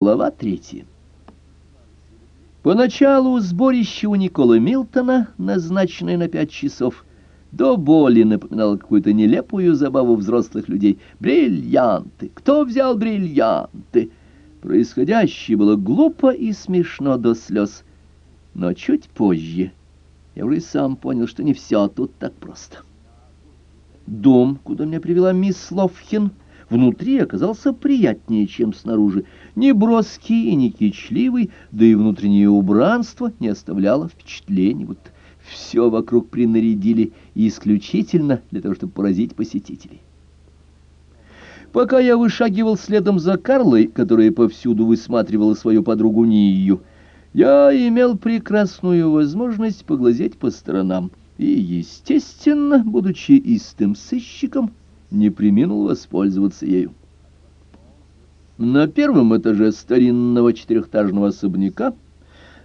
Глава третья. Поначалу сборище у Николы Милтона, назначенное на пять часов, до боли напоминало какую-то нелепую забаву взрослых людей. Бриллианты! Кто взял бриллианты? Происходящее было глупо и смешно до слез. Но чуть позже я уже сам понял, что не все тут так просто. Дом, куда меня привела мисс Ловхин, — внутри оказался приятнее, чем снаружи. Не броский и не кичливый, да и внутреннее убранство не оставляло впечатлений, вот все вокруг принарядили исключительно для того, чтобы поразить посетителей. Пока я вышагивал следом за Карлой, которая повсюду высматривала свою подругу Нию, я имел прекрасную возможность поглазеть по сторонам и, естественно, будучи истым сыщиком, не приминул воспользоваться ею. На первом этаже старинного четырехэтажного особняка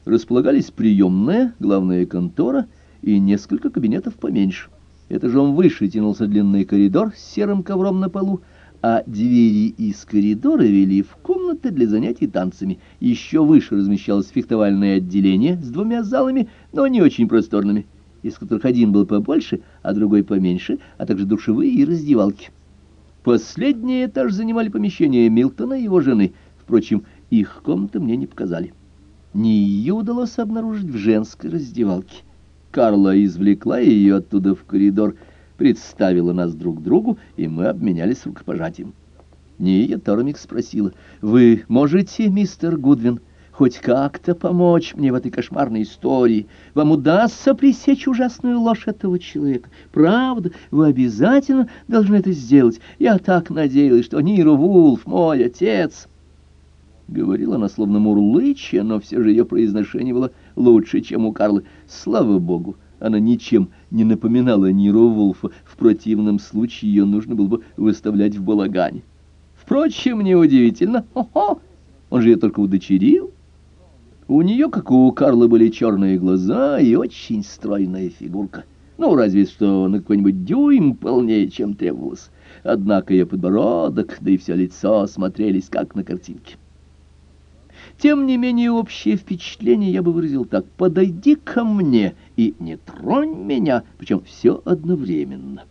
располагались приемная, главная контора и несколько кабинетов поменьше. Этажом выше тянулся длинный коридор с серым ковром на полу, а двери из коридора вели в комнаты для занятий танцами. Еще выше размещалось фехтовальное отделение с двумя залами, но не очень просторными из которых один был побольше, а другой поменьше, а также душевые и раздевалки. Последний этаж занимали помещения Милтона и его жены. Впрочем, их комнаты мне не показали. Не ее удалось обнаружить в женской раздевалке. Карла извлекла ее оттуда в коридор, представила нас друг другу, и мы обменялись рукопожатием. Ния Тормик спросила, «Вы можете, мистер Гудвин?» Хоть как-то помочь мне в этой кошмарной истории. Вам удастся пресечь ужасную ложь этого человека. Правда, вы обязательно должны это сделать. Я так надеялась, что Ниру Вулф, мой отец...» Говорила она словно мурлыча, но все же ее произношение было лучше, чем у Карлы. Слава богу, она ничем не напоминала Ниру Вулфа. В противном случае ее нужно было бы выставлять в балагане. Впрочем, неудивительно. Хо-хо! Он же ее только удочерил. У нее, как у Карла, были черные глаза и очень стройная фигурка. Ну, разве что на какой-нибудь дюйм полнее, чем требовалось. Однако ее подбородок, да и все лицо смотрелись, как на картинке. Тем не менее, общее впечатление я бы выразил так. «Подойди ко мне и не тронь меня», причем все одновременно.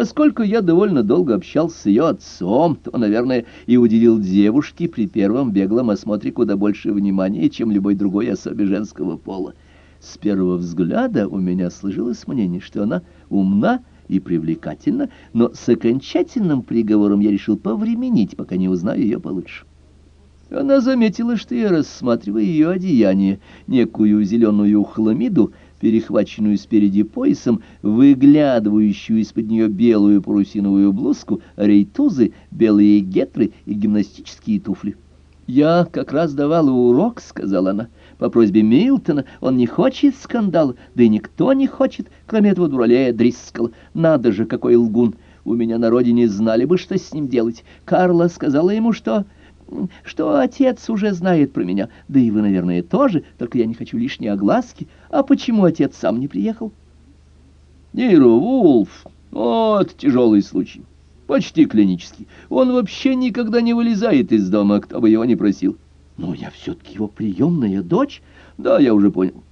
Поскольку я довольно долго общался с ее отцом, то, наверное, и уделил девушке при первом беглом осмотре куда больше внимания, чем любой другой особе женского пола. С первого взгляда у меня сложилось мнение, что она умна и привлекательна, но с окончательным приговором я решил повременить, пока не узнаю ее получше. Она заметила, что я рассматриваю ее одеяние, некую зеленую хламиду, перехваченную спереди поясом, выглядывающую из-под нее белую парусиновую блузку, рейтузы, белые гетры и гимнастические туфли. «Я как раз давала урок», — сказала она, — «по просьбе Милтона. Он не хочет скандала, да и никто не хочет, кроме этого дуралея Дрискала. Надо же, какой лгун! У меня на родине знали бы, что с ним делать. Карла сказала ему, что...» что отец уже знает про меня, да и вы, наверное, тоже, только я не хочу лишней огласки. А почему отец сам не приехал? Нейро Вулф, вот тяжелый случай, почти клинический. Он вообще никогда не вылезает из дома, кто бы его ни просил. Но я все-таки его приемная дочь? Да, я уже понял.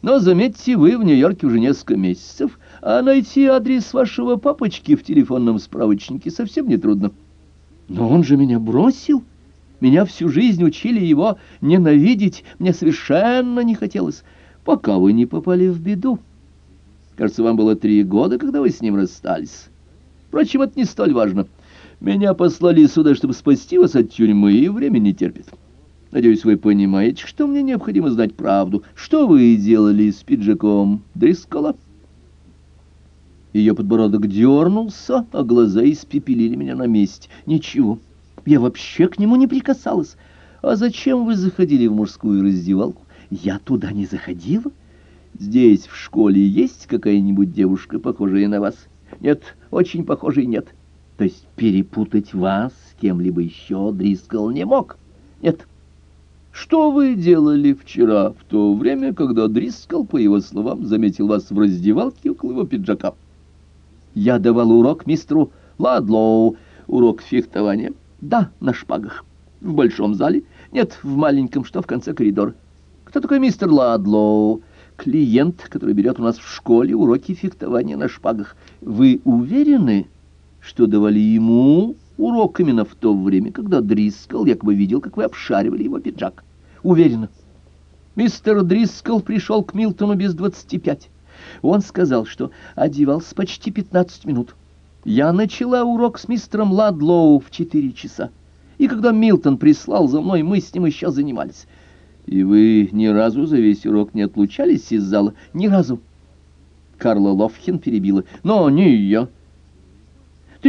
Но заметьте, вы в Нью-Йорке уже несколько месяцев, а найти адрес вашего папочки в телефонном справочнике совсем нетрудно. Но он же меня бросил. Меня всю жизнь учили его ненавидеть, мне совершенно не хотелось, пока вы не попали в беду. Кажется, вам было три года, когда вы с ним расстались. Впрочем, это не столь важно. Меня послали сюда, чтобы спасти вас от тюрьмы, и время не терпит. Надеюсь, вы понимаете, что мне необходимо знать правду. Что вы делали с пиджаком Дрискола? Ее подбородок дернулся, а глаза испепелили меня на месте. Ничего. Я вообще к нему не прикасалась. А зачем вы заходили в мужскую раздевалку? Я туда не заходила. Здесь в школе есть какая-нибудь девушка, похожая на вас? Нет, очень похожей нет. То есть перепутать вас с кем-либо еще Дрискл не мог? Нет. Что вы делали вчера, в то время, когда Дрискл, по его словам, заметил вас в раздевалке около его пиджака? Я давал урок мистеру Ладлоу, урок фехтования. Да, на шпагах. В большом зале? Нет, в маленьком, что в конце коридора. Кто такой мистер Ладлоу? Клиент, который берет у нас в школе уроки фехтования на шпагах. Вы уверены, что давали ему урок именно в то время, когда Дрискл якобы видел, как вы обшаривали его пиджак? Уверена. Мистер Дрискл пришел к Милтону без двадцати пять. Он сказал, что одевался почти пятнадцать минут. Я начала урок с мистером Ладлоу в четыре часа. И когда Милтон прислал за мной, мы с ним еще занимались. И вы ни разу за весь урок не отлучались из зала? Ни разу. Карла Ловхин перебила. Но не я.